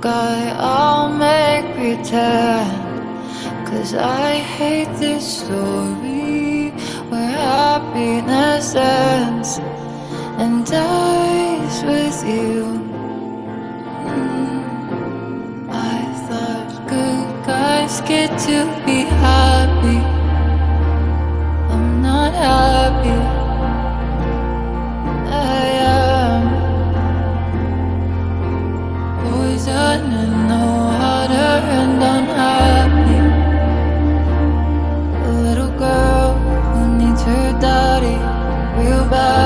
guy, I'll make pretend. Cause I hate this story where happiness ends and dies with you. Mm. I thought good guys get to be happy. I'm not happy. A little